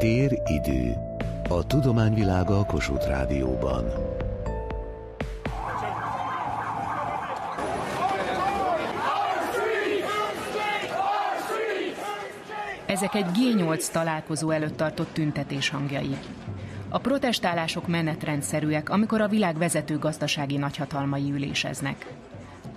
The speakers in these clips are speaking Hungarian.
Tér idő. A tudományvilága a Kossuth Rádióban. Ezek egy G8 találkozó előtt tartott tüntetés hangjai. A protestálások menetrendszerűek, amikor a világ vezető gazdasági nagyhatalmai üléseznek.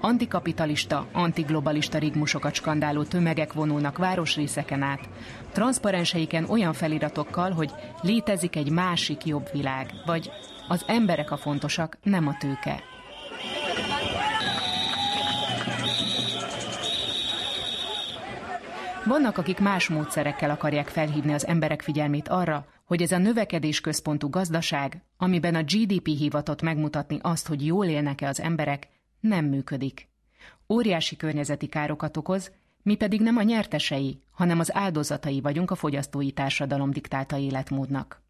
Antikapitalista, antiglobalista rigmusokat skandáló tömegek vonulnak városrészeken át, transzparenseiken olyan feliratokkal, hogy létezik egy másik jobb világ, vagy az emberek a fontosak, nem a tőke. Vannak, akik más módszerekkel akarják felhívni az emberek figyelmét arra, hogy ez a növekedés központú gazdaság, amiben a GDP hivatott megmutatni azt, hogy jól élnek-e az emberek, nem működik. Óriási környezeti károkat okoz, mi pedig nem a nyertesei, hanem az áldozatai vagyunk a fogyasztói társadalom diktálta életmódnak.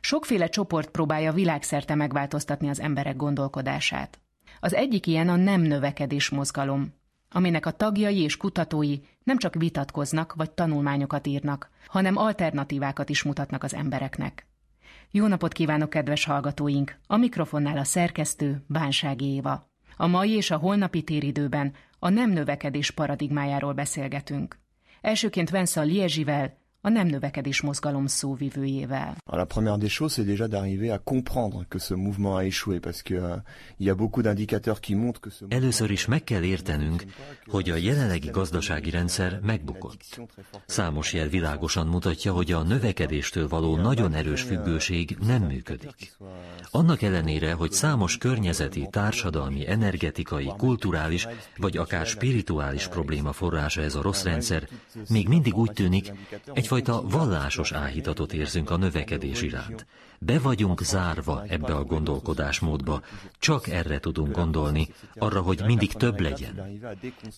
Sokféle csoport próbálja világszerte megváltoztatni az emberek gondolkodását. Az egyik ilyen a nem növekedés mozgalom, aminek a tagjai és kutatói nem csak vitatkoznak vagy tanulmányokat írnak, hanem alternatívákat is mutatnak az embereknek. Jó napot kívánok, kedves hallgatóink! A mikrofonnál a szerkesztő Bánsági Éva. A mai és a holnapi téridőben a nem növekedés paradigmájáról beszélgetünk. Elsőként Vence a Liezsivel, a nem növekedés mozgalom szóvivőjével. La première des choses, c'est déjà d'arriver à comprendre que ce mouvement a échoué, parce que uh, il y a beaucoup d'indicateurs qui montrent que ce Először is meg kell értenünk, hogy a jelenlegi gazdasági rendszer megbukott. Számos jel világosan mutatja, hogy a növekedéstől való nagyon erős függőség nem működik. Annak ellenére, hogy számos környezeti, társadalmi, energetikai, kulturális vagy akár spirituális probléma forrása ez a rossz rendszer, még mindig úgy tűnik, egyfajta egyfajta vallásos áhítatot érzünk a növekedés iránt. Be vagyunk zárva ebbe a gondolkodásmódba, csak erre tudunk gondolni, arra, hogy mindig több legyen.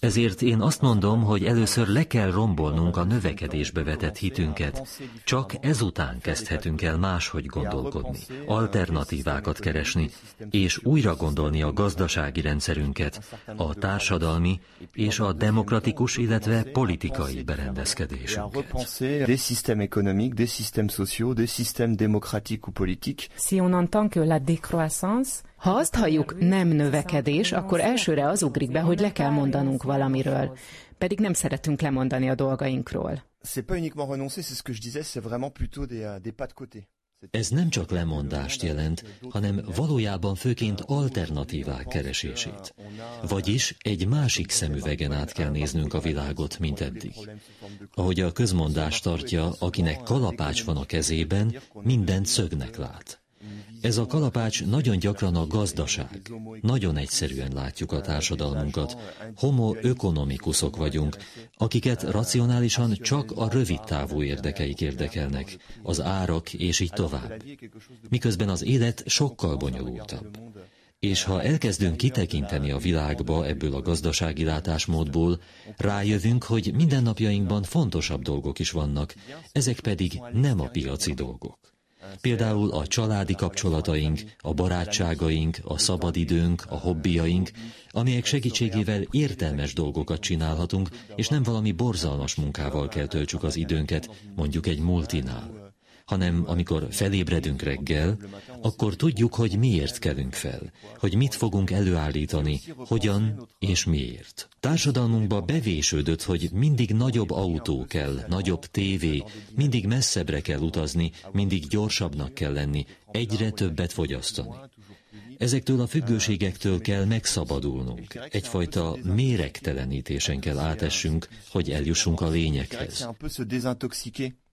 Ezért én azt mondom, hogy először le kell rombolnunk a növekedésbe vetett hitünket, csak ezután kezdhetünk el máshogy gondolkodni, alternatívákat keresni, és újra gondolni a gazdasági rendszerünket, a társadalmi és a demokratikus, illetve politikai berendezkedésünket. Des systèmes économiques, des systèmes sociaux, des systèmes démocratiques ou politiques. Si on entend que la décroissance ha azt halljuk nem növekedés, akkor elsőre az ugrik be, hogy le kell mondanunk valamiről. Pedig nem szeretünk lemondani a dolgainkról. C'est pas uniquement renoncer, c'est ce que je disais, c'est vraiment plutôt des, euh, des pas de côté. Ez nem csak lemondást jelent, hanem valójában főként alternatívák keresését. Vagyis egy másik szemüvegen át kell néznünk a világot, mint eddig. Ahogy a közmondás tartja, akinek kalapács van a kezében, mindent szögnek lát. Ez a kalapács nagyon gyakran a gazdaság. Nagyon egyszerűen látjuk a társadalmunkat. Homo ökonomikusok vagyunk, akiket racionálisan csak a rövid távú érdekeik érdekelnek, az árak és így tovább. Miközben az élet sokkal bonyolultabb. És ha elkezdünk kitekinteni a világba ebből a gazdasági látásmódból, rájövünk, hogy mindennapjainkban fontosabb dolgok is vannak, ezek pedig nem a piaci dolgok. Például a családi kapcsolataink, a barátságaink, a szabadidőnk, a hobbiaink, amelyek segítségével értelmes dolgokat csinálhatunk, és nem valami borzalmas munkával kell töltsük az időnket, mondjuk egy multinál hanem amikor felébredünk reggel, akkor tudjuk, hogy miért kelünk fel, hogy mit fogunk előállítani, hogyan és miért. Társadalmunkba bevésődött, hogy mindig nagyobb autó kell, nagyobb tévé, mindig messzebbre kell utazni, mindig gyorsabbnak kell lenni, egyre többet fogyasztani. Ezektől a függőségektől kell megszabadulnunk. Egyfajta méregtelenítésen kell átessünk, hogy eljussunk a lényeghez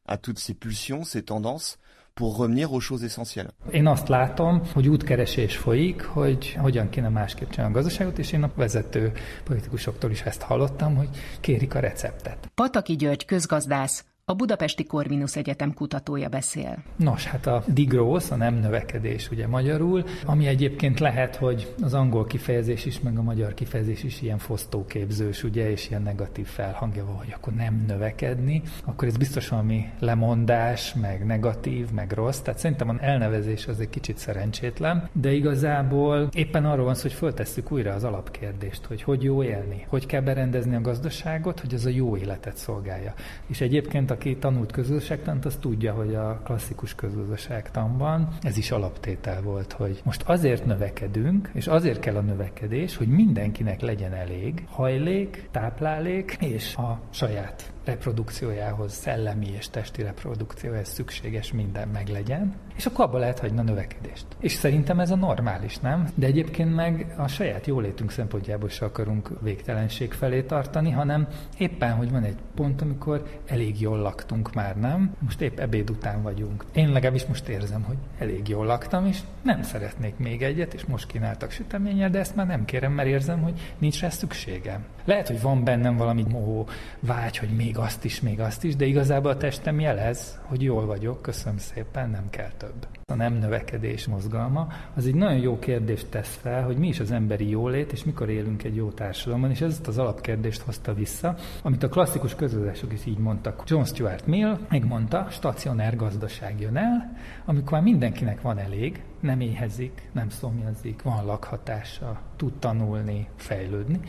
à toutes ces pulsions, ces tendances, pour revenir aux choses essentielles. Én azt látom, hogy útkeresés folyik, hogy hogyan kéne másképp csinálni a gazdaságot, és én a vezető politikusoktól is ezt hallottam, hogy kérik a receptet. Pataki György közgazdász, a Budapesti Corvinus Egyetem kutatója beszél. Nos, hát a degrowth, a nem növekedés ugye magyarul, ami egyébként lehet, hogy az angol kifejezés is, meg a magyar kifejezés is ilyen fosztóképzős, ugye, és ilyen negatív felhangja van, hogy akkor nem növekedni, akkor ez biztos valami lemondás, meg negatív, meg rossz. Tehát szerintem az elnevezés az egy kicsit szerencsétlen, de igazából éppen arról van szó, hogy föltesszük újra az alapkérdést, hogy hogy jó élni, hogy kell berendezni a gazdaságot, hogy ez a jó életet szolgálja. És egyébként aki tanult közgazdaságtant, az tudja, hogy a klasszikus közgazdaságtanban ez is alaptétel volt, hogy most azért növekedünk, és azért kell a növekedés, hogy mindenkinek legyen elég hajlék, táplálék és a saját reprodukciójához, szellemi és testi reprodukciójához szükséges minden meglegyen, és akkor abba lehet hagyni a növekedést. És szerintem ez a normális, nem? De egyébként meg a saját jólétünk szempontjából se akarunk végtelenség felé tartani, hanem éppen, hogy van egy pont, amikor elég jól laktunk már, nem? Most épp ebéd után vagyunk. Én legalábbis most érzem, hogy elég jól laktam, és nem szeretnék még egyet, és most kínáltak süteményel, de ezt már nem kérem, mert érzem, hogy nincs rá szükségem. Lehet, hogy van bennem valami mohó vágy, hogy még azt is, még azt is, de igazából a testem jelez, hogy jól vagyok, köszönöm szépen, nem kell több. A nem növekedés mozgalma, az egy nagyon jó kérdést tesz fel, hogy mi is az emberi jólét, és mikor élünk egy jó társadalomban, és ezt az alapkérdést hozta vissza, amit a klasszikus közöldások is így mondtak. John Stuart Mill megmondta, stacionár gazdaság jön el, amikor már mindenkinek van elég, nem éhezik, nem szomjazik, van lakhatása, tud tanulni, fejlődni,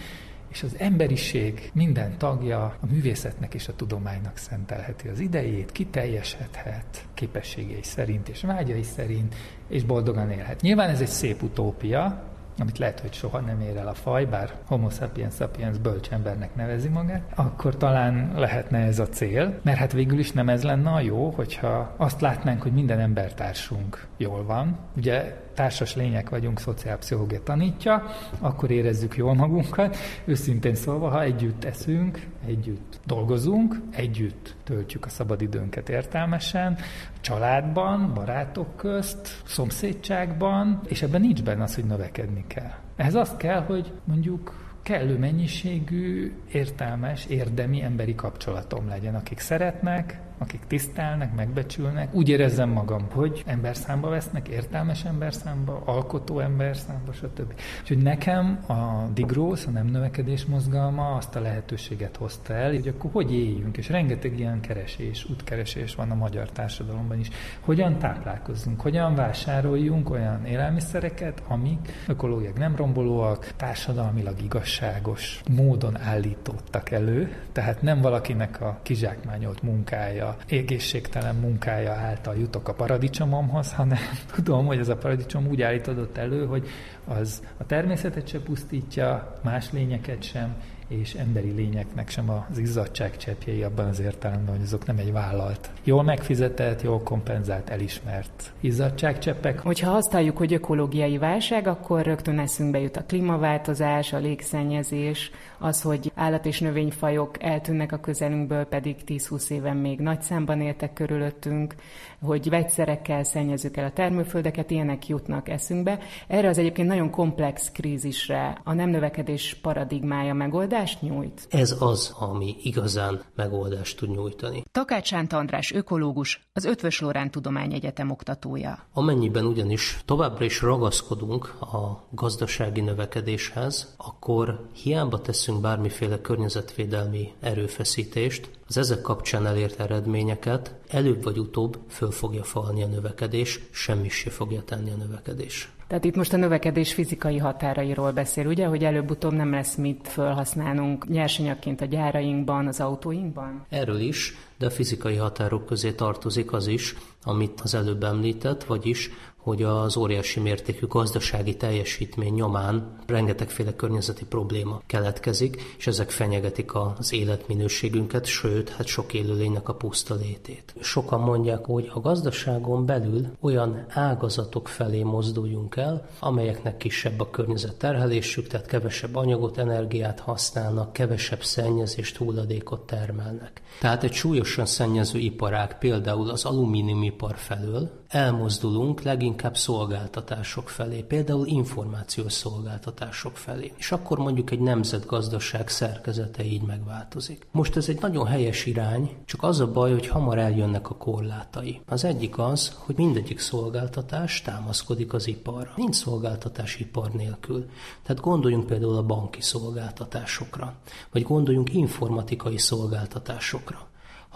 és az emberiség minden tagja a művészetnek és a tudománynak szentelheti az idejét, kiteljesedhet képességei szerint és vágyai szerint, és boldogan élhet. Nyilván ez egy szép utópia, amit lehet, hogy soha nem ér el a faj, bár homo sapiens sapiens bölcsembernek nevezi magát, akkor talán lehetne ez a cél, mert hát végül is nem ez lenne a jó, hogyha azt látnánk, hogy minden embertársunk jól van. Ugye társas lények vagyunk, szociálpszichológia tanítja, akkor érezzük jól magunkat. Őszintén szólva, ha együtt eszünk, együtt dolgozunk, együtt töltjük a szabadidőnket értelmesen, családban, barátok közt, szomszédságban, és ebben nincs benne az, hogy növekedni kell. Ehhez azt kell, hogy mondjuk kellő mennyiségű, értelmes, érdemi emberi kapcsolatom legyen, akik szeretnek, akik tisztelnek, megbecsülnek, úgy érezzem magam, hogy emberszámba vesznek, értelmes emberszámba, alkotó emberszámba, stb. Úgyhogy nekem a digrósz, a nem növekedés mozgalma azt a lehetőséget hozta el, hogy akkor hogy éljünk, és rengeteg ilyen keresés, útkeresés van a magyar társadalomban is. Hogyan táplálkozzunk, hogyan vásároljunk olyan élelmiszereket, amik ökológiák nem rombolóak, társadalmilag igazságos módon állítottak elő, tehát nem valakinek a kizsákmányolt munkája, munkája, egészségtelen munkája által jutok a paradicsomomhoz, hanem tudom, hogy ez a paradicsom úgy állítodott elő, hogy az a természetet se pusztítja, más lényeket sem, és emberi lényeknek sem az izzadság cseppjei abban az értelemben, hogy azok nem egy vállalt, jól megfizetett, jól kompenzált, elismert izzadságcseppek. Hogyha használjuk, hogy ökológiai válság, akkor rögtön eszünkbe jut a klímaváltozás, a légszennyezés, az, hogy állat- és növényfajok eltűnnek a közelünkből, pedig 10-20 éven még nagy számban éltek körülöttünk, hogy vegyszerekkel szennyezzük el a termőföldeket, ilyenek jutnak eszünkbe. Erre az egyébként nagyon komplex krízisre a nem növekedés paradigmája megoldást nyújt? Ez az, ami igazán megoldást tud nyújtani. Takács Sánt András ökológus, az Ötvös Lorán Tudományegyetem oktatója. Amennyiben ugyanis továbbra is ragaszkodunk a gazdasági növekedéshez, akkor hiába teszünk bármiféle környezetvédelmi erőfeszítést, az ezek kapcsán elért eredményeket előbb vagy utóbb föl fogja falni a növekedés, semmi se fogja tenni a növekedés. Tehát itt most a növekedés fizikai határairól beszél, ugye, hogy előbb-utóbb nem lesz mit felhasználnunk nyersanyagként a gyárainkban, az autóinkban? Erről is, de a fizikai határok közé tartozik az is, amit az előbb említett, vagyis hogy az óriási mértékű gazdasági teljesítmény nyomán rengetegféle környezeti probléma keletkezik, és ezek fenyegetik az életminőségünket, sőt, hát sok élőlénynek a puszta létét. Sokan mondják, hogy a gazdaságon belül olyan ágazatok felé mozduljunk el, amelyeknek kisebb a környezet terhelésük, tehát kevesebb anyagot, energiát használnak, kevesebb szennyezést, hulladékot termelnek. Tehát egy súlyosan szennyező iparág, például az alumíniumipar felől elmozdulunk leginkább szolgáltatások felé, például információs szolgáltatások felé. És akkor mondjuk egy nemzetgazdaság szerkezete így megváltozik. Most ez egy nagyon helyes irány, csak az a baj, hogy hamar eljönnek a korlátai. Az egyik az, hogy mindegyik szolgáltatás támaszkodik az iparra. Nincs szolgáltatás ipar nélkül. Tehát gondoljunk például a banki szolgáltatásokra, vagy gondoljunk informatikai szolgáltatásokra.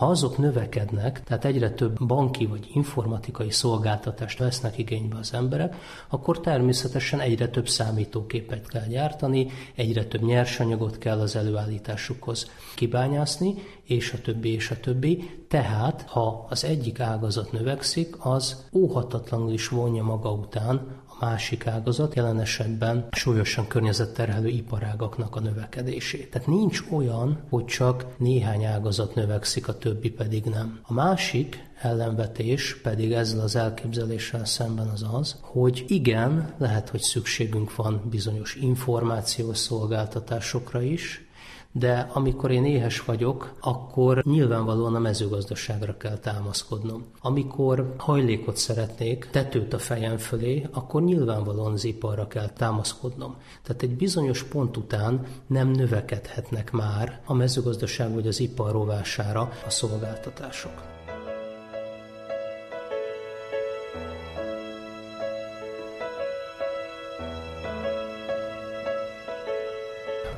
Ha azok növekednek, tehát egyre több banki vagy informatikai szolgáltatást vesznek igénybe az emberek, akkor természetesen egyre több számítógépet kell gyártani, egyre több nyersanyagot kell az előállításukhoz kibányászni, és a többi, és a többi. Tehát, ha az egyik ágazat növekszik, az óhatatlanul is vonja maga után másik ágazat, jelen esetben súlyosan környezetterhelő iparágaknak a növekedését. Tehát nincs olyan, hogy csak néhány ágazat növekszik, a többi pedig nem. A másik ellenvetés pedig ezzel az elképzeléssel szemben az az, hogy igen, lehet, hogy szükségünk van bizonyos információs szolgáltatásokra is, de amikor én éhes vagyok, akkor nyilvánvalóan a mezőgazdaságra kell támaszkodnom. Amikor hajlékot szeretnék, tetőt a fejem fölé, akkor nyilvánvalóan az iparra kell támaszkodnom. Tehát egy bizonyos pont után nem növekedhetnek már a mezőgazdaság vagy az ipar rovására a szolgáltatások.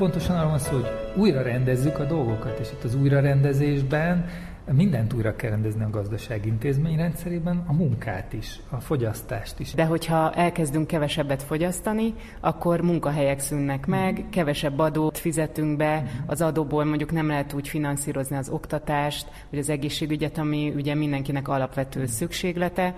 Pontosan arról van szó, hogy újra rendezzük a dolgokat, és itt az újrarendezésben mindent újra kell rendezni a gazdaság intézményrendszerében, a munkát is, a fogyasztást is. De hogyha elkezdünk kevesebbet fogyasztani, akkor munkahelyek szűnnek meg, kevesebb adót fizetünk be, az adóból mondjuk nem lehet úgy finanszírozni az oktatást, vagy az egészségügyet, ami ugye mindenkinek alapvető szükséglete,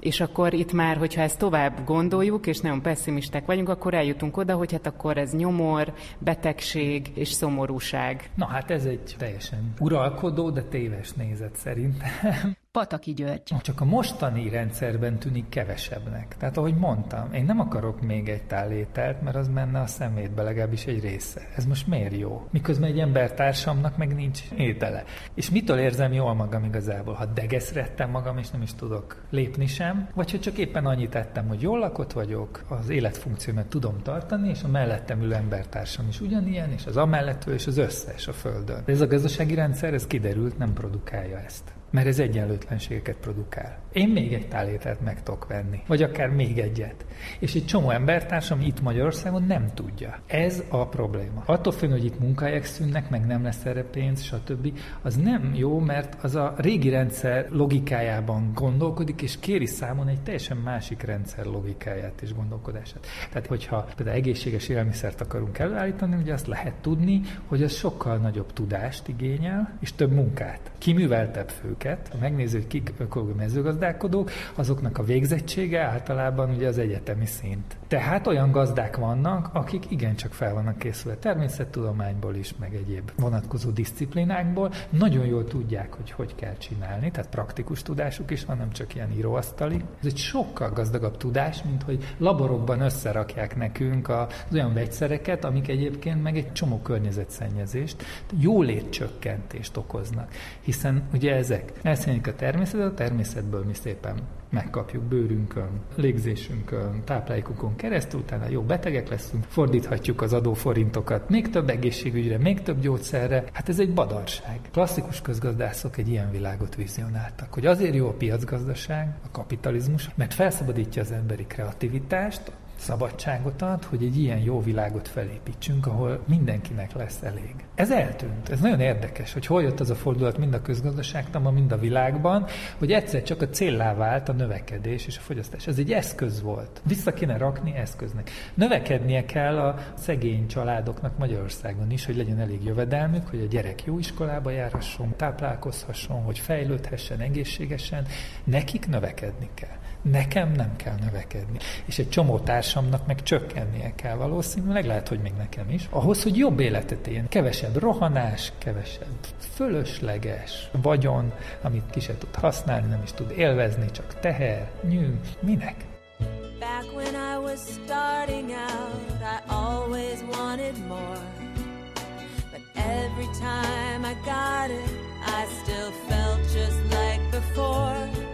és akkor itt már, hogyha ezt tovább gondoljuk, és nagyon pessimisták vagyunk, akkor eljutunk oda, hogy hát akkor ez nyomor, betegség és szomorúság. Na hát ez egy teljesen uralkodó, de téves nézet szerintem. Pataki György. Csak a mostani rendszerben tűnik kevesebbnek. Tehát ahogy mondtam, én nem akarok még egy tálételt, mert az menne a szemétbe legalábbis egy része. Ez most miért jó? Miközben egy embertársamnak meg nincs étele. És mitől érzem jól magam igazából? Ha degeszrettem magam, és nem is tudok lépni sem, vagy hogy csak éppen annyit tettem, hogy jól lakott vagyok, az életfunkciómat tudom tartani, és a mellettem ülő embertársam is ugyanilyen, és az amellett és az összes a Földön. De ez a gazdasági rendszer, ez kiderült, nem produkálja ezt mert ez egyenlőtlenségeket produkál. Én még egy tálételt meg tudok venni, vagy akár még egyet. És egy csomó embertársam itt Magyarországon nem tudja. Ez a probléma. Attól függ, hogy itt munkahelyek szűnnek, meg nem lesz erre pénz, stb. Az nem jó, mert az a régi rendszer logikájában gondolkodik, és kéri számon egy teljesen másik rendszer logikáját és gondolkodását. Tehát, hogyha például egészséges élelmiszert akarunk előállítani, ugye azt lehet tudni, hogy az sokkal nagyobb tudást igényel, és több munkát. Kiműveltebb főket, ha megnézzük, hogy kik ökológiai mezőgazdálkodók, azoknak a végzettsége általában ugye az egyetemi szint. Tehát olyan gazdák vannak, akik igencsak fel vannak készülve természettudományból is, meg egyéb vonatkozó disziplinákból, nagyon jól tudják, hogy hogy kell csinálni, tehát praktikus tudásuk is van, nem csak ilyen íróasztali. Ez egy sokkal gazdagabb tudás, mint hogy laborokban összerakják nekünk az olyan vegyszereket, amik egyébként meg egy csomó környezetszennyezést, jólétcsökkentést okoznak. Hiszen ugye ezek elszennyedik a természetet, a természetből mi szépen megkapjuk bőrünkön, légzésünkön, táplálékunkon keresztül, utána jó betegek leszünk, fordíthatjuk az adóforintokat még több egészségügyre, még több gyógyszerre. Hát ez egy badarság. Klasszikus közgazdászok egy ilyen világot vizionáltak, hogy azért jó a piacgazdaság, a kapitalizmus, mert felszabadítja az emberi kreativitást, szabadságot ad, hogy egy ilyen jó világot felépítsünk, ahol mindenkinek lesz elég. Ez eltűnt. Ez nagyon érdekes, hogy hol jött az a fordulat mind a közgazdaságtan, mind a világban, hogy egyszer csak a céllá vált a növekedés és a fogyasztás. Ez egy eszköz volt. Vissza kéne rakni eszköznek. Növekednie kell a szegény családoknak Magyarországon is, hogy legyen elég jövedelmük, hogy a gyerek jó iskolába járhasson, táplálkozhasson, hogy fejlődhessen egészségesen. Nekik növekedni kell. Nekem nem kell növekedni. És egy csomó társamnak meg csökkennie kell valószínűleg, lehet, hogy még nekem is. Ahhoz, hogy jobb életet éljen. Kevesebb rohanás, kevesebb fölösleges vagyon, amit ki se tud használni, nem is tud élvezni, csak teher, nyű, minek? Back when I was starting out, I always wanted more. But every time I got it, I still felt just like before.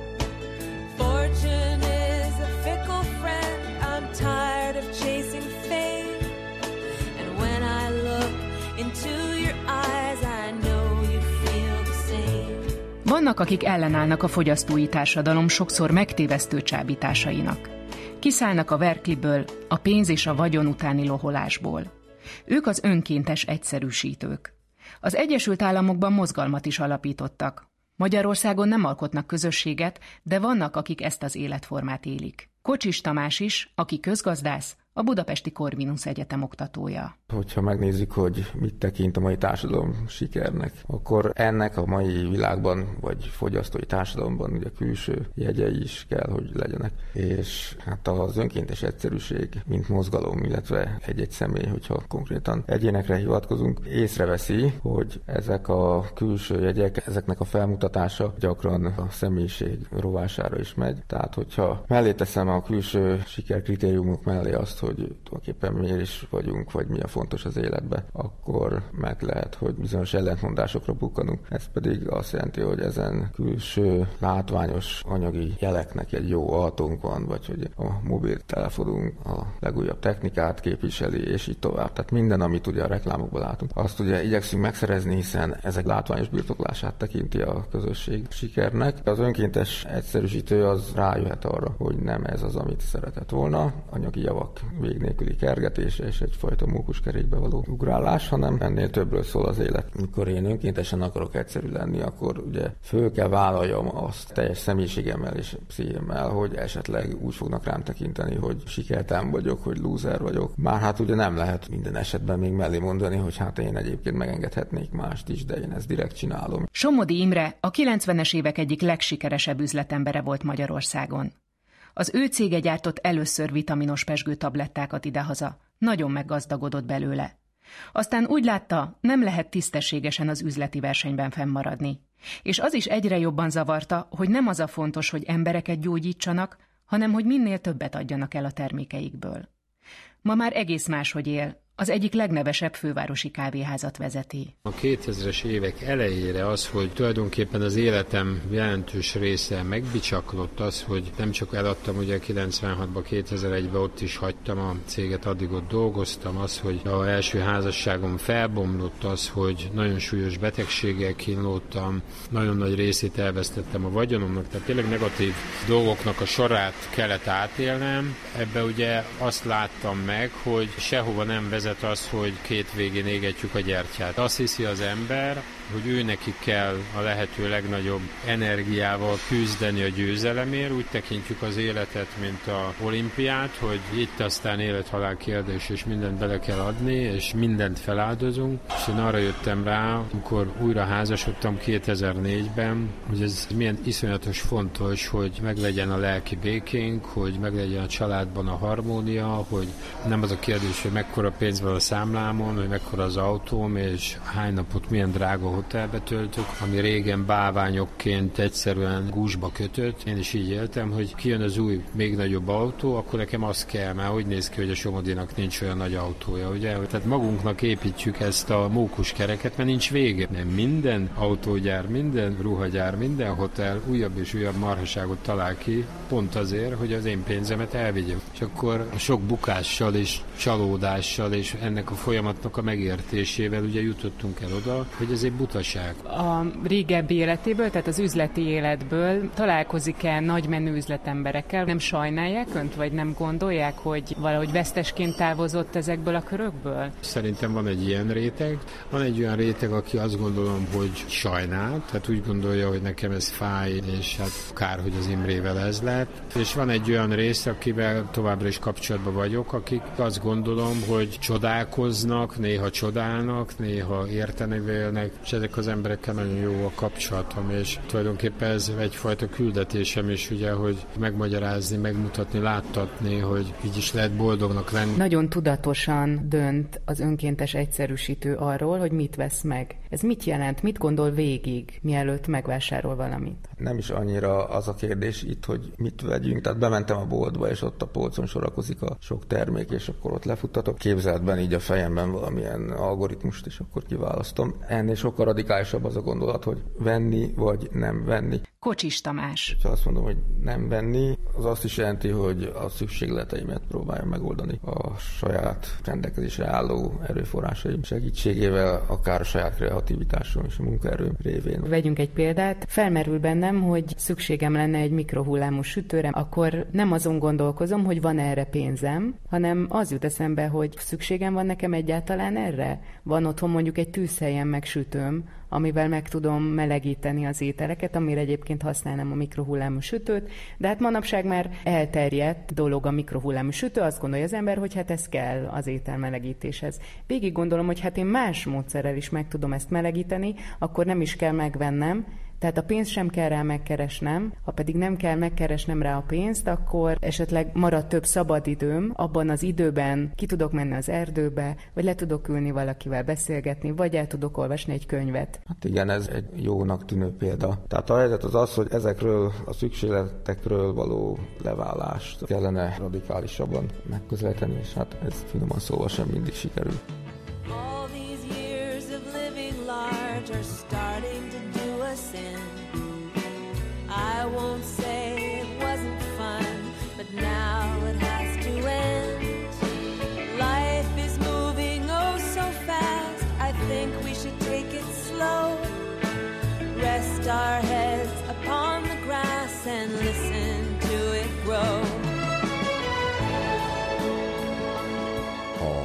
Vannak, akik ellenállnak a fogyasztói társadalom sokszor megtévesztő csábításainak. Kiszállnak a verkliből, a pénz és a vagyon utáni loholásból. Ők az önkéntes egyszerűsítők. Az Egyesült Államokban mozgalmat is alapítottak, Magyarországon nem alkotnak közösséget, de vannak, akik ezt az életformát élik. Kocsis Tamás is, aki közgazdász, a Budapesti Corvinus Egyetem oktatója. Hogyha megnézzük, hogy mit tekint a mai társadalom sikernek, akkor ennek a mai világban, vagy fogyasztói társadalomban ugye külső jegyei is kell, hogy legyenek. És hát az önkéntes egyszerűség, mint mozgalom, illetve egy-egy személy, hogyha konkrétan egyénekre hivatkozunk, észreveszi, hogy ezek a külső jegyek, ezeknek a felmutatása gyakran a személyiség rovására is megy. Tehát, hogyha mellé teszem a külső sikerkritériumok mellé azt, hogy tulajdonképpen miért is vagyunk, vagy mi a fontos az életbe, akkor meg lehet, hogy bizonyos ellentmondásokra bukkanunk. Ez pedig azt jelenti, hogy ezen külső látványos anyagi jeleknek egy jó altunk van, vagy hogy a mobiltelefonunk a legújabb technikát képviseli, és így tovább. Tehát minden, amit ugye a reklámokban látunk, azt ugye igyekszünk megszerezni, hiszen ezek látványos birtoklását tekinti a közösség sikernek. Az önkéntes egyszerűsítő az rájöhet arra, hogy nem ez az, amit szeretett volna, anyagi javak vég nélküli kergetése és egyfajta mókuskerékbe való ugrálás, hanem ennél többről szól az élet. Mikor én önkéntesen akarok egyszerű lenni, akkor ugye föl kell vállaljam azt teljes személyiségemmel és pszichémmel, hogy esetleg úgy fognak rám tekinteni, hogy sikertelen vagyok, hogy lúzer vagyok. Már hát ugye nem lehet minden esetben még mellé mondani, hogy hát én egyébként megengedhetnék mást is, de én ezt direkt csinálom. Somodi Imre a 90-es évek egyik legsikeresebb üzletembere volt Magyarországon. Az ő cége gyártott először vitaminos pesgő tablettákat idehaza. Nagyon meggazdagodott belőle. Aztán úgy látta, nem lehet tisztességesen az üzleti versenyben fennmaradni. És az is egyre jobban zavarta, hogy nem az a fontos, hogy embereket gyógyítsanak, hanem hogy minél többet adjanak el a termékeikből. Ma már egész máshogy él, az egyik legnevesebb fővárosi kávéházat vezeti. A 2000-es évek elejére az, hogy tulajdonképpen az életem jelentős része megbicsaklott, az, hogy nem csak eladtam ugye 96-ba, 2001-ben ott is hagytam a céget, addig ott dolgoztam, az, hogy a első házasságom felbomlott, az, hogy nagyon súlyos betegséggel kínlódtam, nagyon nagy részét elvesztettem a vagyonomnak, tehát tényleg negatív dolgoknak a sorát kellett átélnem. Ebbe ugye azt láttam meg, hogy sehova nem vezet vezet az, hogy két végén égetjük a gyertyát. Azt hiszi az ember, hogy ő neki kell a lehető legnagyobb energiával küzdeni a győzelemért. Úgy tekintjük az életet, mint a olimpiát, hogy itt aztán élethalál kérdés, és mindent bele kell adni, és mindent feláldozunk. És én arra jöttem rá, amikor újra házasodtam 2004-ben, hogy ez milyen iszonyatos fontos, hogy meglegyen a lelki békénk, hogy meglegyen a családban a harmónia, hogy nem az a kérdés, hogy mekkora pénz van a számlámon, hogy mekkora az autóm, és hány napot milyen drága hotelbe töltök, ami régen báványokként egyszerűen gúzsba kötött. Én is így éltem, hogy kijön az új, még nagyobb autó, akkor nekem az kell, mert hogy néz ki, hogy a Somodinak nincs olyan nagy autója, ugye? Tehát magunknak építjük ezt a mókus kereket, mert nincs vége. Nem minden autógyár, minden ruhagyár, minden hotel újabb és újabb marhaságot talál ki, pont azért, hogy az én pénzemet elvigyem. És akkor a sok bukással és csalódással és ennek a folyamatnak a megértésével ugye jutottunk el oda, hogy ez egy butaság. A régebbi életéből, tehát az üzleti életből találkozik-e nagy menő üzletemberekkel? Nem sajnálják önt, vagy nem gondolják, hogy valahogy vesztesként távozott ezekből a körökből? Szerintem van egy ilyen réteg. Van egy olyan réteg, aki azt gondolom, hogy sajnál, tehát úgy gondolja, hogy nekem ez fáj, és hát kár, hogy az Imrével ez lett. És van egy olyan rész, akivel továbbra is kapcsolatban vagyok, akik azt gondolom, hogy csodálkoznak, néha csodálnak, néha érteni vélnek, és ezek az emberekkel nagyon jó a kapcsolatom, és tulajdonképpen ez egyfajta küldetésem is, ugye, hogy megmagyarázni, megmutatni, láttatni, hogy így is lehet boldognak lenni. Nagyon tudatosan dönt az önkéntes egyszerűsítő arról, hogy mit vesz meg. Ez mit jelent, mit gondol végig, mielőtt megvásárol valamit? Nem is annyira az a kérdés itt, hogy mit vegyünk. Tehát bementem a boltba, és ott a polcon sorakozik a sok termék, és akkor ott lefuttatok. Képzeletben így a fejemben valamilyen algoritmust, és akkor kiválasztom. Ennél sokkal radikálisabb az a gondolat, hogy venni vagy nem venni. Kocsis Tamás. Ha azt mondom, hogy nem venni, az azt is jelenti, hogy a szükségleteimet próbáljam megoldani a saját rendelkezésre álló erőforrásaim segítségével, akár a saját kreativitásom és a munkaerőm révén. Vegyünk egy példát. Felmerül bennem, hogy szükségem lenne egy mikrohullámú sütőre, akkor nem azon gondolkozom, hogy van erre pénzem, hanem az jut eszembe, hogy szükségem van nekem egyáltalán erre. Van otthon mondjuk egy tűzhelyen megsütőm, amivel meg tudom melegíteni az ételeket, amire egyébként használnám a mikrohullámú sütőt, de hát manapság már elterjedt dolog a mikrohullámú sütő, azt gondolja az ember, hogy hát ez kell az étel melegítéshez. Végig gondolom, hogy hát én más módszerrel is meg tudom ezt melegíteni, akkor nem is kell megvennem, tehát a pénzt sem kell rá megkeresnem, ha pedig nem kell megkeresnem rá a pénzt, akkor esetleg marad több szabadidőm, abban az időben ki tudok menni az erdőbe, vagy le tudok ülni valakivel beszélgetni, vagy el tudok olvasni egy könyvet. Hát igen, ez egy jónak tűnő példa. Tehát a helyzet az az, hogy ezekről a szükségletekről való leválást kellene radikálisabban megközelíteni, és hát ez finoman szóval sem mindig sikerül. All these years of living large are starting I won't say it wasn't fun, but now it has to end. Life is moving oh so fast, I think we should take it slow. Rest our heads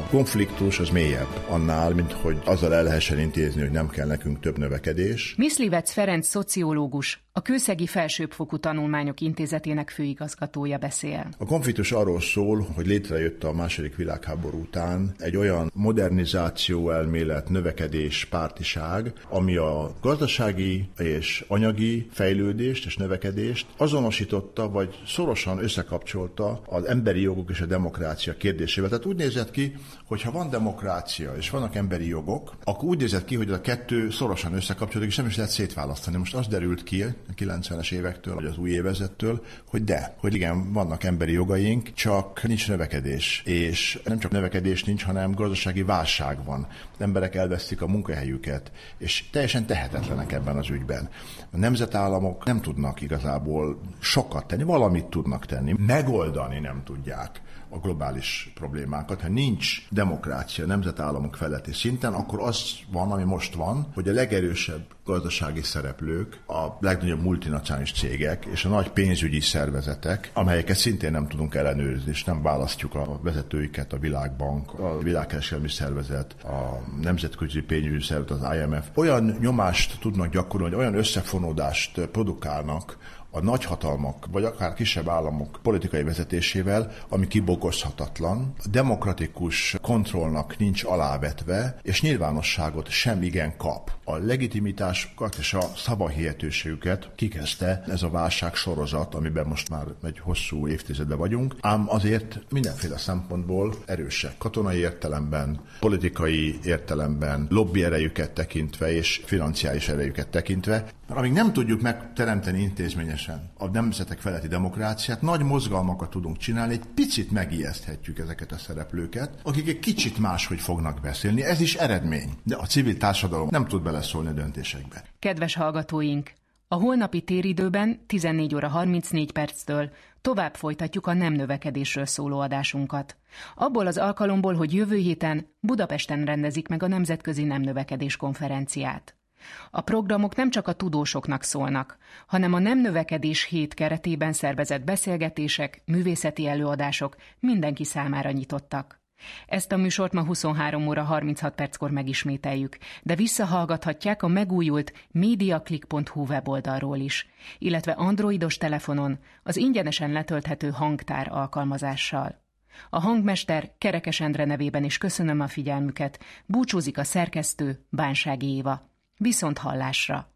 konfliktus az mélyebb annál, mint hogy azzal el lehessen intézni, hogy nem kell nekünk több növekedés. Miszlivec Ferenc szociológus, a Kőszegi Felsőbbfokú Tanulmányok Intézetének főigazgatója beszél. A konfliktus arról szól, hogy létrejött a második világháború után egy olyan modernizáció elmélet, növekedés, pártiság, ami a gazdasági és anyagi fejlődést és növekedést azonosította, vagy szorosan összekapcsolta az emberi jogok és a demokrácia kérdésével. Tehát úgy nézett ki, hogy ha van demokrácia és vannak emberi jogok, akkor úgy nézett ki, hogy a kettő szorosan összekapcsolódik, és nem is lehet szétválasztani. Most az derült ki a 90-es évektől, vagy az új évezettől, hogy de, hogy igen, vannak emberi jogaink, csak nincs növekedés. És nem csak növekedés nincs, hanem gazdasági válság van. Emberek elvesztik a munkahelyüket, és teljesen tehetetlenek ebben az ügyben. A nemzetállamok nem tudnak igazából sokat tenni, valamit tudnak tenni, megoldani nem tudják a globális problémákat. Ha nincs demokrácia nemzetállamok feletti szinten, akkor az van, ami most van, hogy a legerősebb gazdasági szereplők, a legnagyobb multinacionális cégek és a nagy pénzügyi szervezetek, amelyeket szintén nem tudunk ellenőrizni, és nem választjuk a vezetőiket, a Világbank, a Világkereskedelmi Szervezet, a Nemzetközi Pénzügyi Szervezet, az IMF, olyan nyomást tudnak gyakorolni, olyan összefonódást produkálnak a nagyhatalmak, vagy akár kisebb államok politikai vezetésével, ami kibogozhatatlan, demokratikus kontrollnak nincs alávetve, és nyilvánosságot sem igen kap. A legitimitásukat és a szavahihetőségüket kikezdte ez a válság sorozat, amiben most már egy hosszú évtizedben vagyunk, ám azért mindenféle szempontból erősek. Katonai értelemben, politikai értelemben, lobby erejüket tekintve és financiális erejüket tekintve, mert amíg nem tudjuk megteremteni intézményesen a nemzetek feletti demokráciát, nagy mozgalmakat tudunk csinálni, egy picit megijeszthetjük ezeket a szereplőket, akik egy kicsit máshogy fognak beszélni. Ez is eredmény. De a civil társadalom nem tud beleszólni a döntésekbe. Kedves hallgatóink! A holnapi téridőben 14 óra 34 perctől tovább folytatjuk a nem növekedésről szóló adásunkat. Abból az alkalomból, hogy jövő héten Budapesten rendezik meg a Nemzetközi Nem Növekedés konferenciát. A programok nem csak a tudósoknak szólnak, hanem a nem növekedés hét keretében szervezett beszélgetések, művészeti előadások mindenki számára nyitottak. Ezt a műsort ma 23 óra 36 perckor megismételjük, de visszahallgathatják a megújult mediaclick.hu weboldalról is, illetve androidos telefonon az ingyenesen letölthető hangtár alkalmazással. A hangmester Kerekes Endre nevében is köszönöm a figyelmüket, búcsúzik a szerkesztő Bánsági Éva. Viszont hallásra!